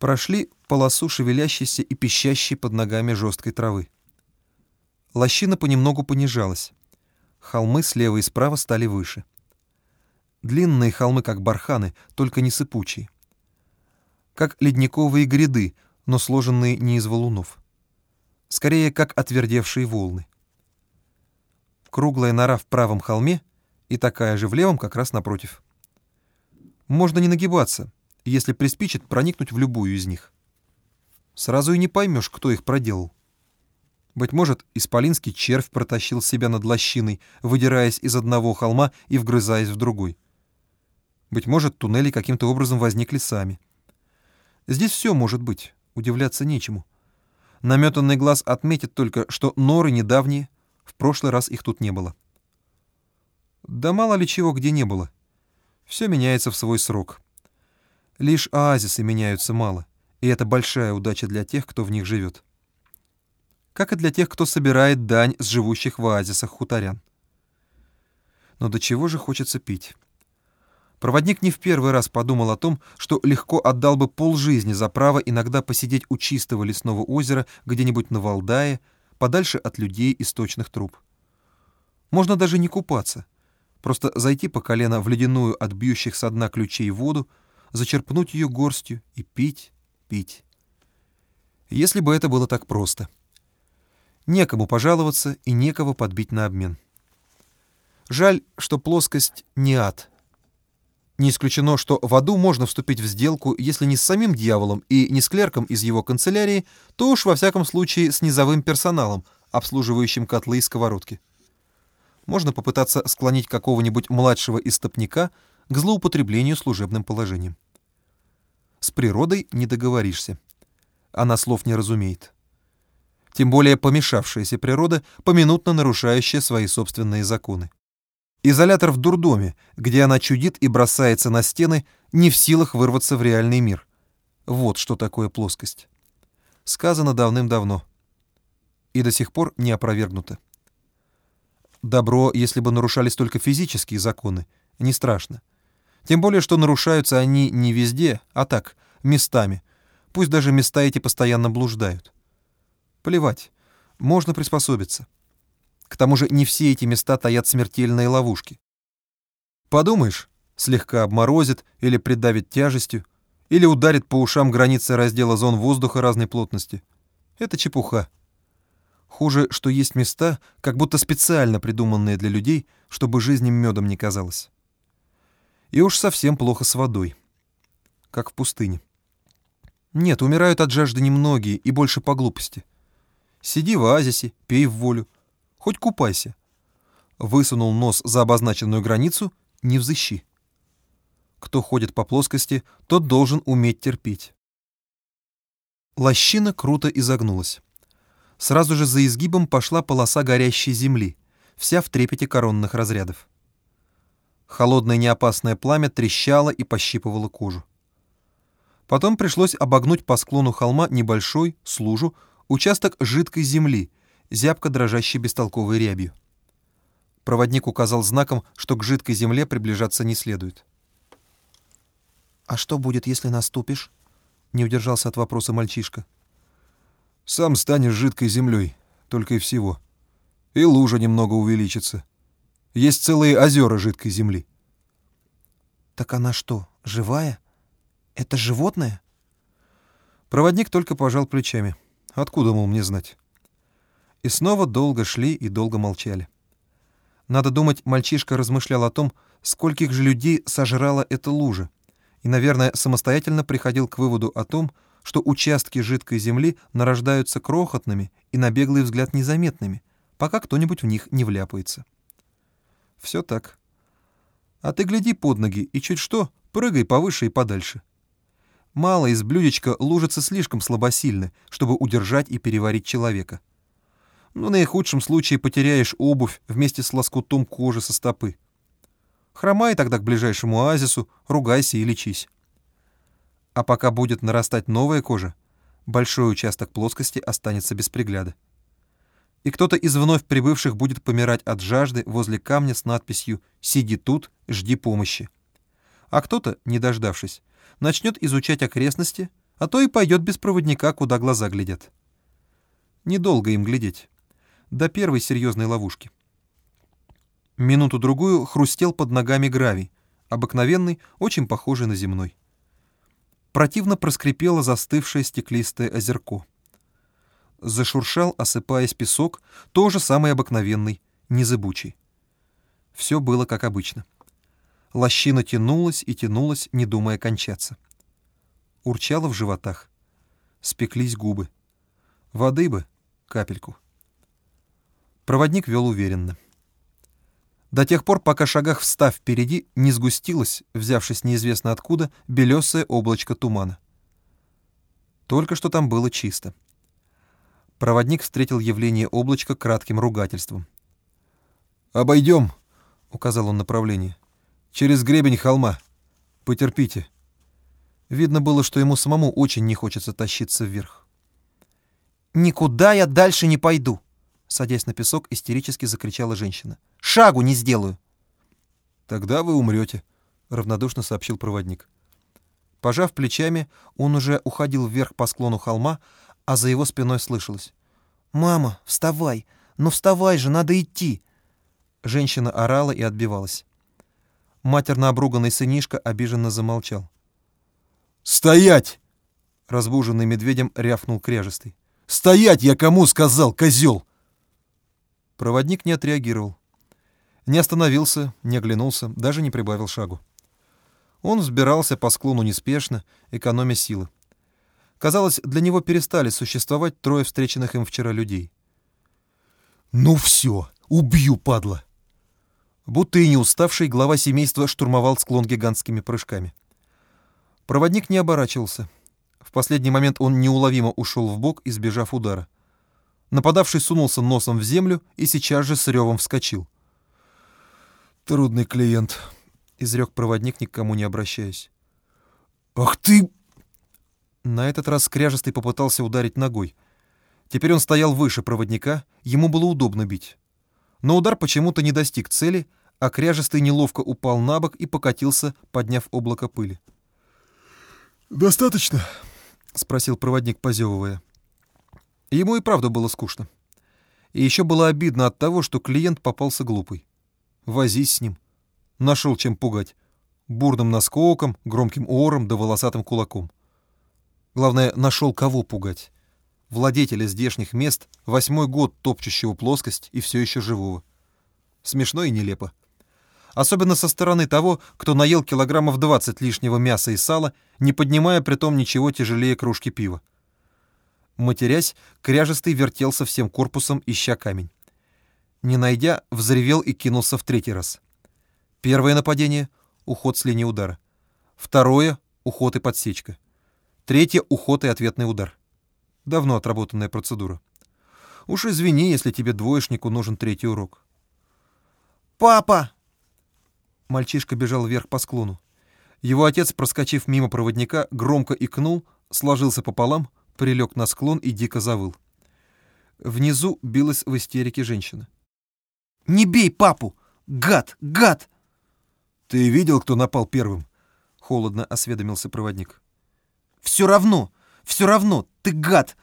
Прошли полосу шевелящейся и пищащей под ногами жесткой травы. Лощина понемногу понижалась. Холмы слева и справа стали выше. Длинные холмы, как барханы, только не сыпучие. Как ледниковые гряды, но сложенные не из валунов. Скорее, как отвердевшие волны. Круглая нора в правом холме и такая же в левом как раз напротив. Можно не нагибаться, если приспичит проникнуть в любую из них. Сразу и не поймешь, кто их проделал. Быть может, исполинский червь протащил себя над лощиной, выдираясь из одного холма и вгрызаясь в другой. Быть может, туннели каким-то образом возникли сами. Здесь все может быть, удивляться нечему. Наметанный глаз отметит только, что норы недавние, в прошлый раз их тут не было. Да мало ли чего где не было. Все меняется в свой срок. Лишь оазисы меняются мало, и это большая удача для тех, кто в них живет как и для тех, кто собирает дань с живущих в оазисах хуторян. Но до чего же хочется пить? Проводник не в первый раз подумал о том, что легко отдал бы полжизни за право иногда посидеть у чистого лесного озера где-нибудь на Валдае, подальше от людей и сточных труб. Можно даже не купаться, просто зайти по колено в ледяную от бьющих со дна ключей воду, зачерпнуть ее горстью и пить, пить. Если бы это было так просто — Некому пожаловаться и некого подбить на обмен. Жаль, что плоскость не ад. Не исключено, что в аду можно вступить в сделку, если не с самим дьяволом и не с клерком из его канцелярии, то уж во всяком случае с низовым персоналом, обслуживающим котлы и сковородки. Можно попытаться склонить какого-нибудь младшего истопника к злоупотреблению служебным положением. С природой не договоришься. Она слов не разумеет тем более помешавшаяся природа, поминутно нарушающая свои собственные законы. Изолятор в дурдоме, где она чудит и бросается на стены, не в силах вырваться в реальный мир. Вот что такое плоскость. Сказано давным-давно. И до сих пор не опровергнуто. Добро, если бы нарушались только физические законы, не страшно. Тем более, что нарушаются они не везде, а так, местами. Пусть даже места эти постоянно блуждают. Плевать, можно приспособиться. К тому же не все эти места таят смертельные ловушки. Подумаешь, слегка обморозит или придавит тяжестью, или ударит по ушам границы раздела зон воздуха разной плотности. Это чепуха. Хуже, что есть места, как будто специально придуманные для людей, чтобы жизнь им медом не казалась. И уж совсем плохо с водой. Как в пустыне. Нет, умирают от жажды немногие и больше по глупости. Сиди в оазисе, пей в волю. Хоть купайся. Высунул нос за обозначенную границу — не взыщи. Кто ходит по плоскости, тот должен уметь терпеть. Лощина круто изогнулась. Сразу же за изгибом пошла полоса горящей земли, вся в трепете коронных разрядов. Холодное неопасное пламя трещало и пощипывало кожу. Потом пришлось обогнуть по склону холма небольшой, с лужу, Участок жидкой земли, зябко дрожащей бестолковой рябью. Проводник указал знаком, что к жидкой земле приближаться не следует. «А что будет, если наступишь?» — не удержался от вопроса мальчишка. «Сам станешь жидкой землей, только и всего. И лужа немного увеличится. Есть целые озера жидкой земли». «Так она что, живая? Это животное?» Проводник только пожал плечами. Откуда, мол, мне знать? И снова долго шли и долго молчали. Надо думать, мальчишка размышлял о том, скольких же людей сожрала эта лужа, и, наверное, самостоятельно приходил к выводу о том, что участки жидкой земли нарождаются крохотными и на беглый взгляд незаметными, пока кто-нибудь в них не вляпается. Все так. А ты гляди под ноги и чуть что, прыгай повыше и подальше. Мало из блюдечка лужицы слишком слабосильны, чтобы удержать и переварить человека. Но ну, наихудшем случае потеряешь обувь вместе с лоскутом кожи со стопы. Хромай тогда к ближайшему оазису, ругайся и лечись. А пока будет нарастать новая кожа, большой участок плоскости останется без пригляда. И кто-то из вновь прибывших будет помирать от жажды возле камня с надписью «Сиди тут, жди помощи». А кто-то, не дождавшись, начнет изучать окрестности, а то и пойдет без проводника, куда глаза глядят. Недолго им глядеть. До первой серьезной ловушки. Минуту-другую хрустел под ногами гравий, обыкновенный, очень похожий на земной. Противно проскрипело застывшее стеклистое озерко. Зашуршал, осыпаясь песок, тоже самый обыкновенный, незыбучий. Все было как обычно. Лощина тянулась и тянулась, не думая кончаться. Урчало в животах. Спеклись губы. Воды бы, капельку. Проводник вел уверенно. До тех пор, пока шагах встав впереди, не сгустилось, взявшись неизвестно откуда, белесое облачко тумана. Только что там было чисто. Проводник встретил явление облачка кратким ругательством. «Обойдем», — указал он направление. «Через гребень холма. Потерпите». Видно было, что ему самому очень не хочется тащиться вверх. «Никуда я дальше не пойду!» Садясь на песок, истерически закричала женщина. «Шагу не сделаю!» «Тогда вы умрете», — равнодушно сообщил проводник. Пожав плечами, он уже уходил вверх по склону холма, а за его спиной слышалось. «Мама, вставай! Ну вставай же, надо идти!» Женщина орала и отбивалась. Матерно обруганный сынишка обиженно замолчал. «Стоять!» — разбуженный медведем рявкнул кряжестый. «Стоять, я кому сказал, козел!» Проводник не отреагировал. Не остановился, не оглянулся, даже не прибавил шагу. Он взбирался по склону неспешно, экономя силы. Казалось, для него перестали существовать трое встреченных им вчера людей. «Ну все, убью, падла!» Будто и не уставший, глава семейства штурмовал склон гигантскими прыжками. Проводник не оборачивался. В последний момент он неуловимо ушел в бок, избежав удара. Нападавший сунулся носом в землю и сейчас же с ревом вскочил. «Трудный клиент», — изрек проводник, никому не обращаясь. «Ах ты!» На этот раз Скряжестый попытался ударить ногой. Теперь он стоял выше проводника, ему было удобно бить. Но удар почему-то не достиг цели, а Кряжестый неловко упал на бок и покатился, подняв облако пыли. «Достаточно?» — спросил проводник, позевывая. Ему и правда было скучно. И еще было обидно от того, что клиент попался глупый. Возись с ним. Нашел чем пугать. Бурным наскоком, громким ором да волосатым кулаком. Главное, нашел кого пугать. Владетеля здешних мест, восьмой год топчущего плоскость и все еще живого. Смешно и нелепо особенно со стороны того, кто наел килограммов 20 лишнего мяса и сала, не поднимая притом ничего тяжелее кружки пива. Матерясь, кряжестый вертелся всем корпусом, ища камень. Не найдя, взревел и кинулся в третий раз. Первое нападение — уход с линии удара. Второе — уход и подсечка. Третье — уход и ответный удар. Давно отработанная процедура. Уж извини, если тебе двоечнику нужен третий урок. «Папа!» Мальчишка бежал вверх по склону. Его отец, проскочив мимо проводника, громко икнул, сложился пополам, прилег на склон и дико завыл. Внизу билась в истерике женщина. «Не бей папу! Гад! Гад!» «Ты видел, кто напал первым?» — холодно осведомился проводник. «Все равно! Все равно! Ты гад!»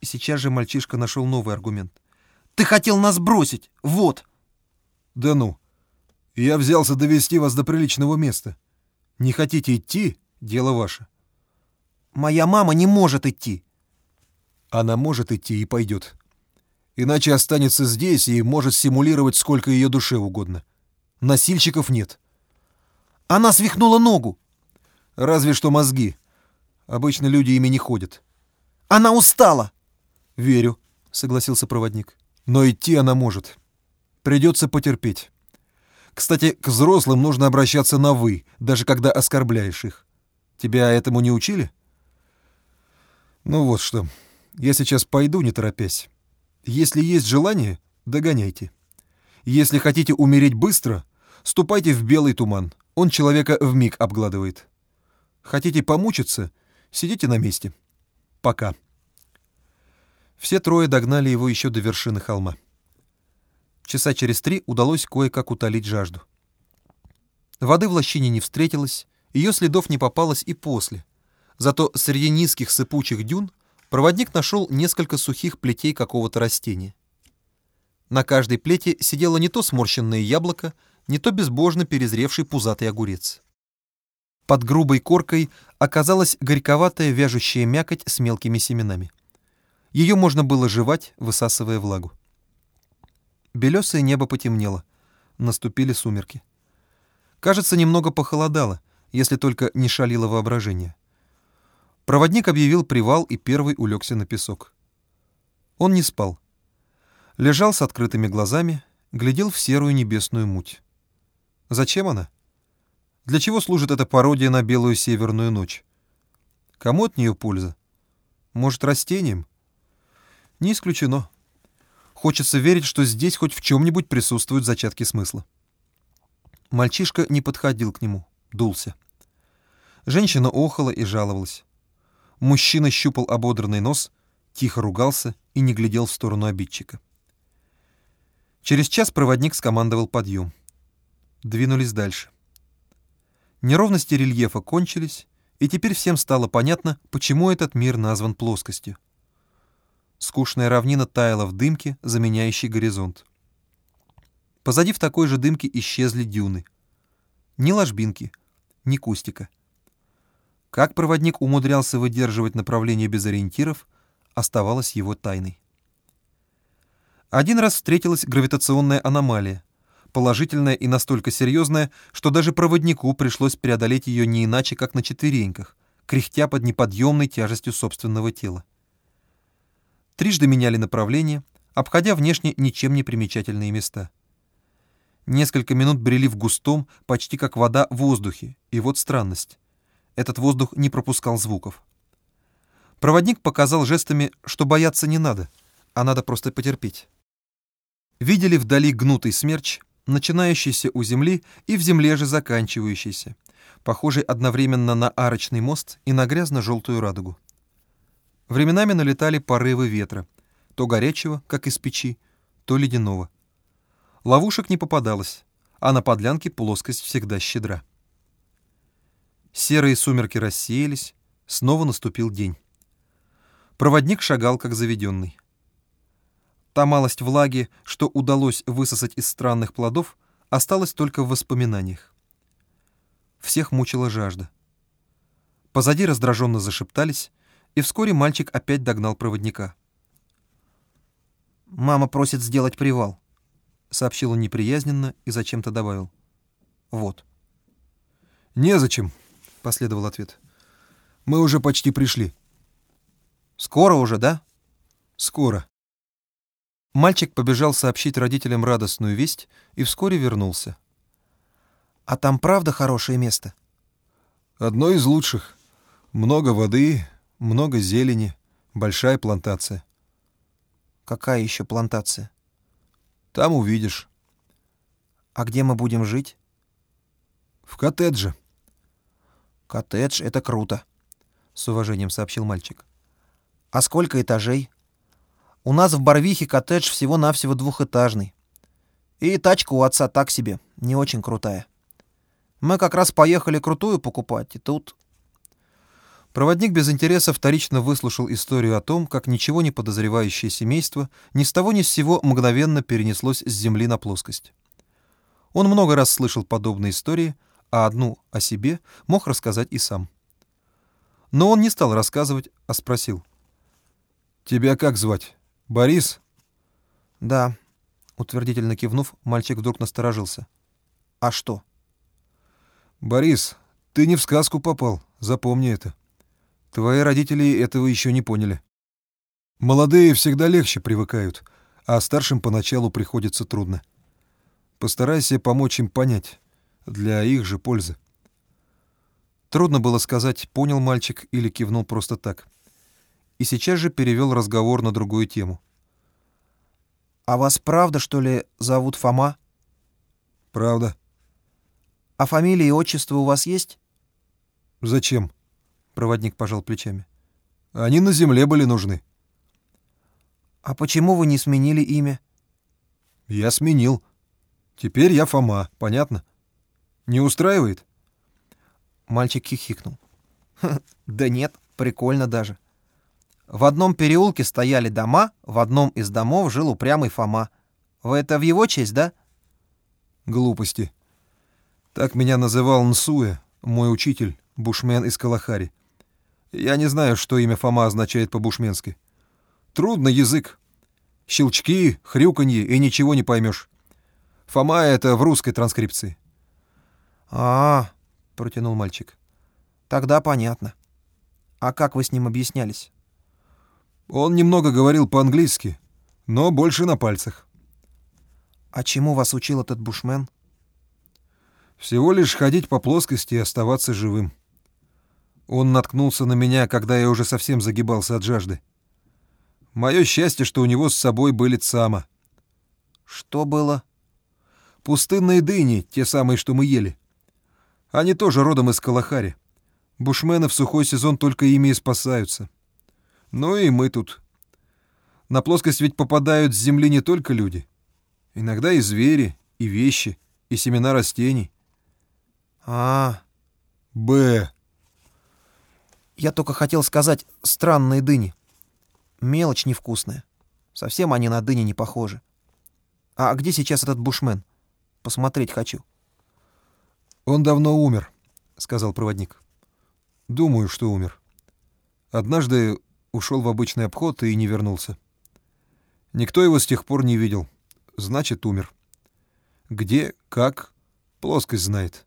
И сейчас же мальчишка нашел новый аргумент. «Ты хотел нас бросить! Вот!» «Да ну! Я взялся довести вас до приличного места. Не хотите идти — дело ваше. Моя мама не может идти. Она может идти и пойдет. Иначе останется здесь и может симулировать сколько ее душе угодно. Носильщиков нет. Она свихнула ногу. Разве что мозги. Обычно люди ими не ходят. Она устала. Верю, согласился проводник. Но идти она может. Придется потерпеть. Кстати, к взрослым нужно обращаться на «вы», даже когда оскорбляешь их. Тебя этому не учили? Ну вот что. Я сейчас пойду, не торопясь. Если есть желание, догоняйте. Если хотите умереть быстро, ступайте в белый туман. Он человека вмиг обгладывает. Хотите помучиться, сидите на месте. Пока. Все трое догнали его еще до вершины холма. Часа через три удалось кое-как утолить жажду. Воды в лощине не встретилось, ее следов не попалось и после. Зато среди низких сыпучих дюн проводник нашел несколько сухих плетей какого-то растения. На каждой плете сидело не то сморщенное яблоко, не то безбожно перезревший пузатый огурец. Под грубой коркой оказалась горьковатая вяжущая мякоть с мелкими семенами. Ее можно было жевать, высасывая влагу. Белесое небо потемнело. Наступили сумерки. Кажется, немного похолодало, если только не шалило воображение. Проводник объявил привал и первый улегся на песок. Он не спал. Лежал с открытыми глазами, глядел в серую небесную муть. Зачем она? Для чего служит эта пародия на белую северную ночь? Кому от нее польза? Может, растениям? Не исключено. Хочется верить, что здесь хоть в чем-нибудь присутствуют зачатки смысла. Мальчишка не подходил к нему, дулся. Женщина охала и жаловалась. Мужчина щупал ободранный нос, тихо ругался и не глядел в сторону обидчика. Через час проводник скомандовал подъем. Двинулись дальше. Неровности рельефа кончились, и теперь всем стало понятно, почему этот мир назван плоскостью. Скучная равнина таяла в дымке, заменяющей горизонт. Позади в такой же дымке исчезли дюны. Ни ложбинки, ни кустика — как проводник умудрялся выдерживать направление без ориентиров, оставалось его тайной. Один раз встретилась гравитационная аномалия, положительная и настолько серьезная, что даже проводнику пришлось преодолеть ее не иначе, как на четвереньках, кряхтя под неподъемной тяжестью собственного тела. Трижды меняли направление, обходя внешне ничем не примечательные места. Несколько минут брели в густом, почти как вода, воздухе, и вот странность. Этот воздух не пропускал звуков. Проводник показал жестами, что бояться не надо, а надо просто потерпеть. Видели вдали гнутый смерч, начинающийся у земли и в земле же заканчивающийся, похожий одновременно на арочный мост и на грязно-желтую радугу. Временами налетали порывы ветра, то горячего, как из печи, то ледяного. Ловушек не попадалось, а на подлянке плоскость всегда щедра. Серые сумерки рассеялись, снова наступил день. Проводник шагал, как заведенный. Та малость влаги, что удалось высосать из странных плодов, осталась только в воспоминаниях. Всех мучила жажда. Позади раздраженно зашептались, и вскоре мальчик опять догнал проводника. «Мама просит сделать привал», — сообщил он неприязненно и зачем-то добавил. «Вот». «Незачем», — последовал ответ. «Мы уже почти пришли». «Скоро уже, да?» «Скоро». Мальчик побежал сообщить родителям радостную весть и вскоре вернулся. «А там правда хорошее место?» «Одно из лучших. Много воды, много зелени, большая плантация». «Какая еще плантация?» «Там увидишь». «А где мы будем жить?» «В коттедже». «Коттедж — это круто», — с уважением сообщил мальчик. «А сколько этажей?» «У нас в Барвихе коттедж всего-навсего двухэтажный. И тачка у отца так себе, не очень крутая. Мы как раз поехали крутую покупать, и тут...» Проводник без интереса вторично выслушал историю о том, как ничего не подозревающее семейство ни с того ни с сего мгновенно перенеслось с земли на плоскость. Он много раз слышал подобные истории — а одну о себе мог рассказать и сам. Но он не стал рассказывать, а спросил. «Тебя как звать? Борис?» «Да», — утвердительно кивнув, мальчик вдруг насторожился. «А что?» «Борис, ты не в сказку попал, запомни это. Твои родители этого еще не поняли. Молодые всегда легче привыкают, а старшим поначалу приходится трудно. Постарайся помочь им понять, для их же пользы. Трудно было сказать, понял мальчик или кивнул просто так. И сейчас же перевел разговор на другую тему. «А вас правда, что ли, зовут Фома?» «Правда». «А фамилия и отчество у вас есть?» «Зачем?» — проводник пожал плечами. «Они на земле были нужны». «А почему вы не сменили имя?» «Я сменил. Теперь я Фома, понятно?» Не устраивает?» Мальчик хихикнул. Да нет, прикольно даже. В одном переулке стояли дома, в одном из домов жил упрямый Фома. Вы это в его честь, да? Глупости. Так меня называл Нсуэ, мой учитель, бушмен из Калахари. Я не знаю, что имя Фома означает по-бушменски. Трудный язык. Щелчки, хрюканье, и ничего не поймешь. Фома — это в русской транскрипции. а, -а, -а протянул мальчик. «Тогда понятно. А как вы с ним объяснялись?» Он немного говорил по-английски, но больше на пальцах. «А чему вас учил этот бушмен?» «Всего лишь ходить по плоскости и оставаться живым. Он наткнулся на меня, когда я уже совсем загибался от жажды. Мое счастье, что у него с собой были цама». «Что было?» «Пустынные дыни, те самые, что мы ели. Они тоже родом из Калахари. Бушмены в сухой сезон только ими и спасаются. Ну и мы тут. На плоскость ведь попадают с земли не только люди. Иногда и звери, и вещи, и семена растений. А, Б. я только хотел сказать странные дыни. Мелочь невкусная. Совсем они на дыни не похожи. А где сейчас этот бушмен? Посмотреть хочу. Он давно умер, сказал проводник. Думаю, что умер. Однажды ушел в обычный обход и не вернулся. Никто его с тех пор не видел. Значит, умер. Где, как, плоскость знает.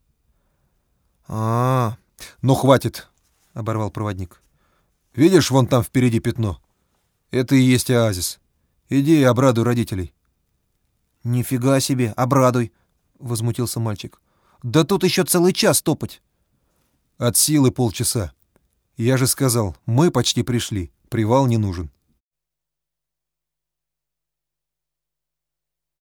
А, «Ну, хватит!» — оборвал проводник. «Видишь, вон там впереди пятно? Это и есть оазис. Иди и обрадуй родителей». нифига себе, обрадуй, возмутился мальчик. Да тут еще целый час топать. От силы полчаса. Я же сказал, мы почти пришли, привал не нужен.